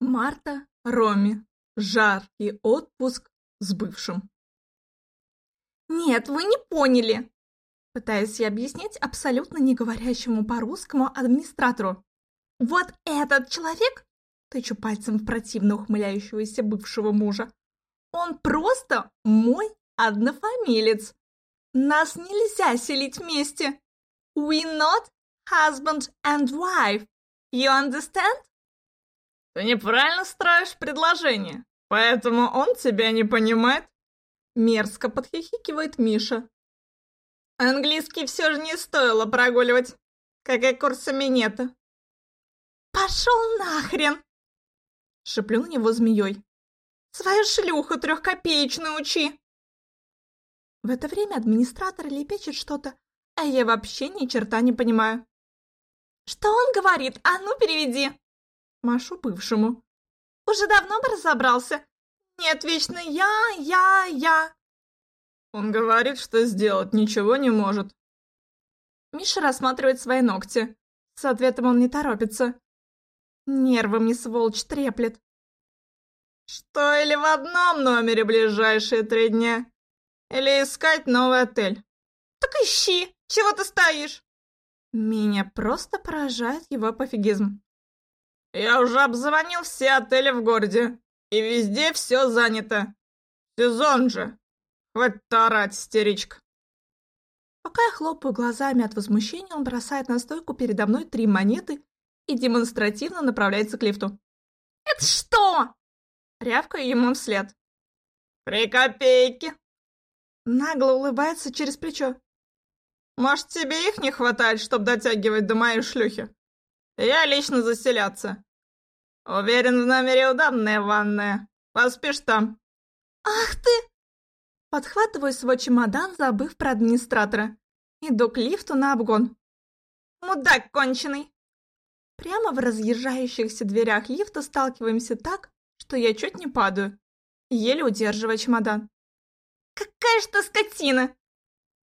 Марта, Роми. Жаркий отпуск с бывшим. Нет, вы не поняли. Пытаюсь я объяснять абсолютно не говорящему по-русскому администратору. Вот этот человек, тычу пальцем в противно ухмыляющегося бывшего мужа, он просто мой однофамилец. Нас нельзя селить вместе. We not husband and wife. You understand? Ты неправильно строишь предложение, поэтому он тебя не понимает. Мерзко подхихикивает Миша. Английский все же не стоило прогуливать, как и курсы минета. Пошел нахрен! Шеплю на него змеей. Свою шлюху трехкопеечную учи! В это время администратор лепечет что-то, а я вообще ни черта не понимаю. Что он говорит? А ну переведи! Машу бывшему. Уже давно бы разобрался. Нет, вечно я, я, я. Он говорит, что сделать ничего не может. Миша рассматривает свои ногти. С ответом он не торопится. Нервы мне сволочь треплет. Что или в одном номере ближайшие три дня, или искать новый отель. Так ищи, чего ты стоишь? Меня просто поражает его пофигизм. Я уже обзвонил все отели в городе, и везде все занято. Сезон же. Хватит орать, истеричка. Пока я хлопаю глазами от возмущения, он бросает на стойку передо мной три монеты и демонстративно направляется к лифту. «Это что?» Рявкаю ему вслед. «Три копейки!» Нагло улыбается через плечо. «Может, тебе их не хватает, чтобы дотягивать до моей шлюхи? Я лично заселяться. Уверен, в номере удобная ванная. Поспишь там. Ах ты! Подхватываю свой чемодан, забыв про администратора. Иду к лифту на обгон. Мудак конченый! Прямо в разъезжающихся дверях лифта сталкиваемся так, что я чуть не падаю, еле удерживая чемодан. Какая ж ты скотина!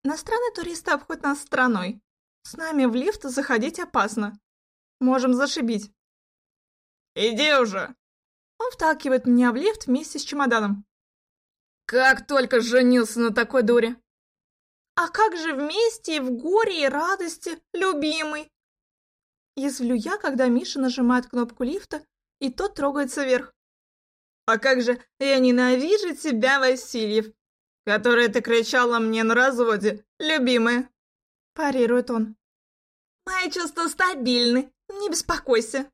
Иностранные туристы обходят нас стороной. С нами в лифт заходить опасно. Можем зашибить. «Иди уже!» Он вталкивает меня в лифт вместе с чемоданом. «Как только женился на такой дуре!» «А как же вместе и в горе, и радости, любимый?» Язвлю я, когда Миша нажимает кнопку лифта, и тот трогается вверх. «А как же я ненавижу тебя, Васильев, который ты кричала мне на разводе, любимая!» Парирует он. «Мои чувства стабильны, не беспокойся!»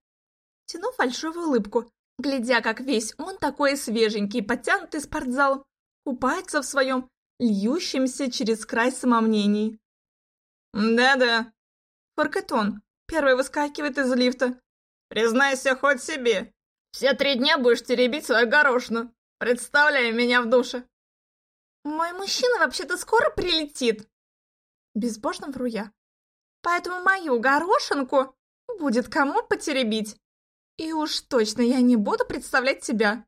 Тяну фальшивую улыбку, глядя, как весь он такой свеженький, подтянутый спортзалом, купается в своем льющемся через край самомнении. «Да-да», — фыркает он, первый выскакивает из лифта. «Признайся хоть себе, все три дня будешь теребить свою горошину, представляя меня в душе». «Мой мужчина вообще-то скоро прилетит», — безбожно вру я. «Поэтому мою горошинку будет кому потеребить». И уж точно я не буду представлять тебя,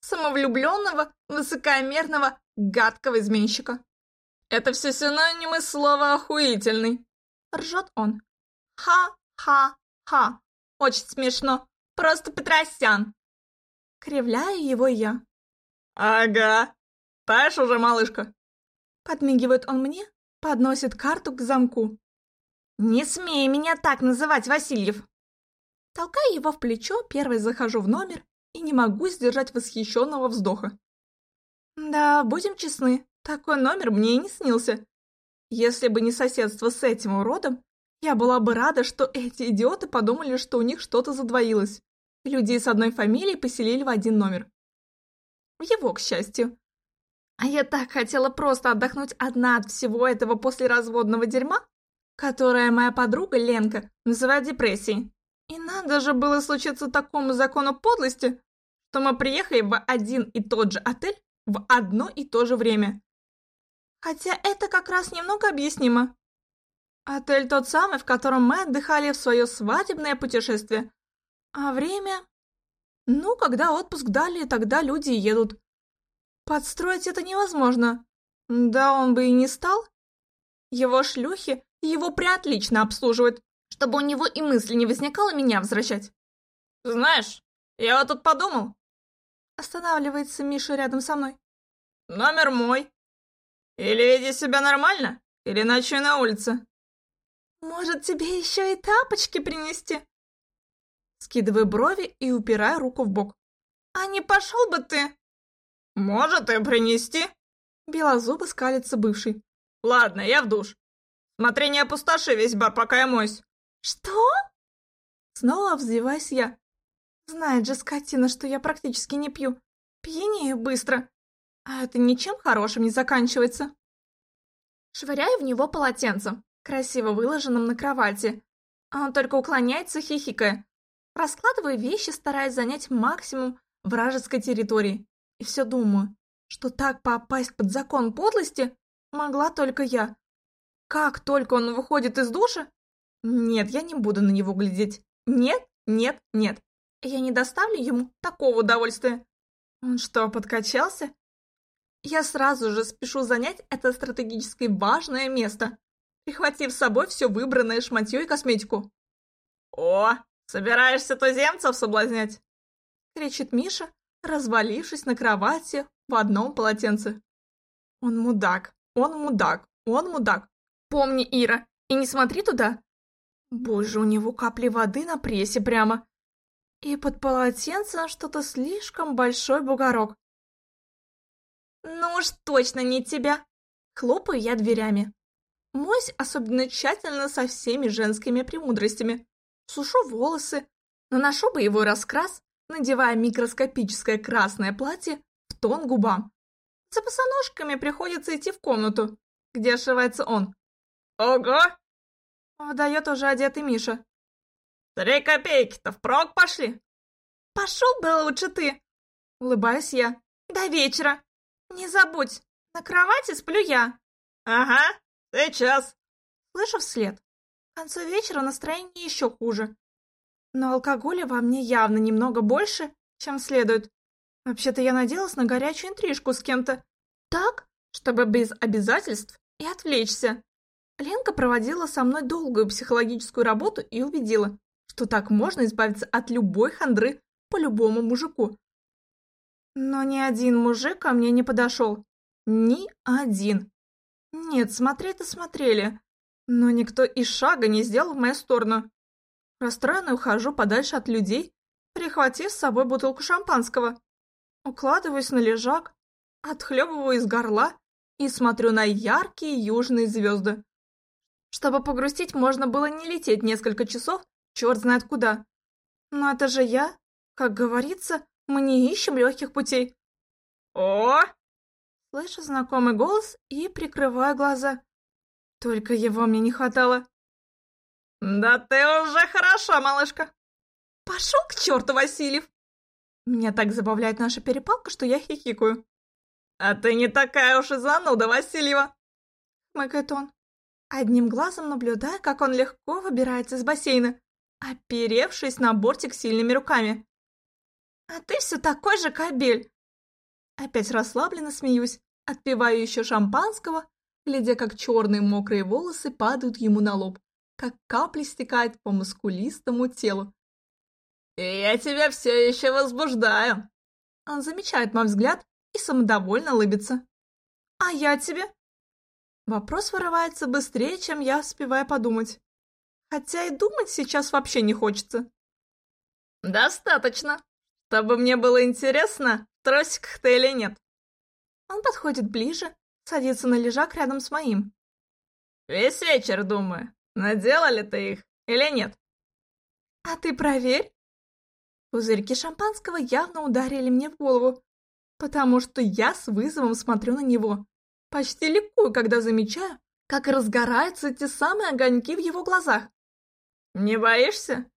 самовлюбленного, высокомерного, гадкого изменщика. Это все синонимы слова «охуительный», — ржет он. Ха-ха-ха, очень смешно, просто Петросян. Кривляю его я. Ага, таешь уже, малышка? Подмигивает он мне, подносит карту к замку. Не смей меня так называть, Васильев. Толкаю его в плечо, первой захожу в номер и не могу сдержать восхищенного вздоха. Да, будем честны, такой номер мне и не снился. Если бы не соседство с этим уродом, я была бы рада, что эти идиоты подумали, что у них что-то задвоилось. Людей с одной фамилией поселили в один номер. Его, к счастью. А я так хотела просто отдохнуть одна от всего этого послеразводного дерьма, которое моя подруга Ленка называет депрессией. И надо же было случиться такому закону подлости, что мы приехали в один и тот же отель в одно и то же время. Хотя это как раз немного объяснимо. Отель тот самый, в котором мы отдыхали в свое свадебное путешествие. А время? Ну, когда отпуск дали, тогда люди едут. Подстроить это невозможно. Да он бы и не стал. Его шлюхи его приотлично обслуживают, чтобы у него и мысли не возникало меня возвращать. Знаешь, Я вот тут подумал. Останавливается Миша рядом со мной. Номер мой. Или веди себя нормально, или ночуй на улице. Может, тебе еще и тапочки принести? Скидываю брови и упираю руку в бок. А не пошел бы ты? Может, и принести. Белозубо скалится бывший. Ладно, я в душ. Смотри, не опустоши весь бар, пока я моюсь. Что? Снова взвиваюсь я. Знает же скотина, что я практически не пью. Пьянею быстро. А это ничем хорошим не заканчивается. Швыряю в него полотенцем, красиво выложенным на кровати. А он только уклоняется, хихикая. Раскладываю вещи, стараясь занять максимум вражеской территории. И все думаю, что так попасть под закон подлости могла только я. Как только он выходит из душа... Нет, я не буду на него глядеть. Нет, нет, нет. Я не доставлю ему такого удовольствия. Он что, подкачался? Я сразу же спешу занять это стратегически важное место, прихватив с собой все выбранное шматье и косметику. «О, собираешься туземцев соблазнять?» — кричит Миша, развалившись на кровати в одном полотенце. Он мудак, он мудак, он мудак. Помни, Ира, и не смотри туда. Боже, у него капли воды на прессе прямо. И под полотенцем что-то слишком большой бугорок. Ну уж точно не тебя. Хлопаю я дверями. Мойсь особенно тщательно со всеми женскими премудростями. Сушу волосы, наношу боевой раскрас, надевая микроскопическое красное платье в тон губам. За босоножками приходится идти в комнату, где ошивается он. «Ого!» — выдает уже одетый Миша. «Три копейки-то впрок пошли!» «Пошел бы лучше ты!» — улыбаюсь я. «До вечера! Не забудь, на кровати сплю я!» «Ага, сейчас!» Слышу вслед. К концу вечера настроение еще хуже. Но алкоголя во мне явно немного больше, чем следует. Вообще-то я надеялась на горячую интрижку с кем-то. Так, чтобы без обязательств и отвлечься. Ленка проводила со мной долгую психологическую работу и убедила, что так можно избавиться от любой хандры по любому мужику. Но ни один мужик ко мне не подошел. Ни один. Нет, смотреть-то смотрели, но никто и шага не сделал в мою сторону. Расстроенно ухожу подальше от людей, прихватив с собой бутылку шампанского. Укладываюсь на лежак, отхлебываю из горла и смотрю на яркие южные звезды. Чтобы погрустить, можно было не лететь несколько часов, черт знает куда. Но это же я, как говорится, мы не ищем легких путей. О! Слышу знакомый голос и прикрываю глаза. Только его мне не хватало. Да ты уже хороша, малышка. Пошел к черту, Васильев. Меня так забавляет наша перепалка, что я хихикаю. А ты не такая уж и зануда, Васильева. Мыкает он, одним глазом наблюдая, как он легко выбирается из бассейна, оперевшись на бортик сильными руками. «А ты все такой же кобель!» Опять расслабленно смеюсь, отпиваю еще шампанского, глядя, как черные мокрые волосы падают ему на лоб, как капли стекают по мускулистому телу. «И я тебя все еще возбуждаю!» Он замечает мой взгляд и самодовольно улыбится. «А я тебе?» Вопрос вырывается быстрее, чем я успеваю подумать. Хотя и думать сейчас вообще не хочется. «Достаточно!» Чтобы мне было интересно, в тросиках ты или нет. Он подходит ближе, садится на лежак рядом с моим. Весь вечер думаю, надела ли ты их или нет. А ты проверь. Пузырьки шампанского явно ударили мне в голову, потому что я с вызовом смотрю на него. Почти ликую, когда замечаю, как разгораются эти самые огоньки в его глазах. «Не боишься?»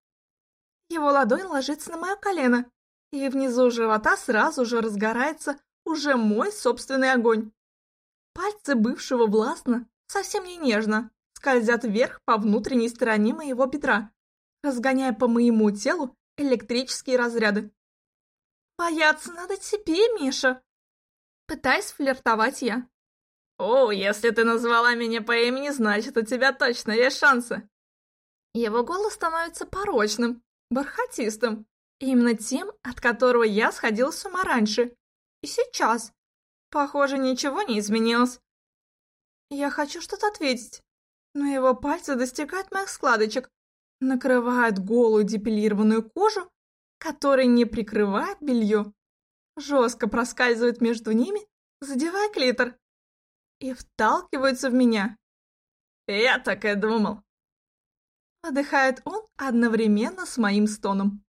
Его ладонь ложится на мое колено, и внизу живота сразу же разгорается уже мой собственный огонь. Пальцы бывшего властно, совсем не нежно, скользят вверх по внутренней стороне моего бедра, разгоняя по моему телу электрические разряды. «Бояться надо тебе, Миша!» Пытаюсь флиртовать я. «О, если ты назвала меня по имени, значит, у тебя точно есть шансы!» Его голос становится порочным, бархатистым, Именно тем, от которого я сходил с ума раньше. И сейчас. Похоже, ничего не изменилось. Я хочу что-то ответить, но его пальцы достигают моих складочек, накрывают голую депилированную кожу, которая не прикрывает белье, жестко проскальзывает между ними, задевая клитор, и вталкиваются в меня. Я так и думал. Отдыхает он одновременно с моим стоном.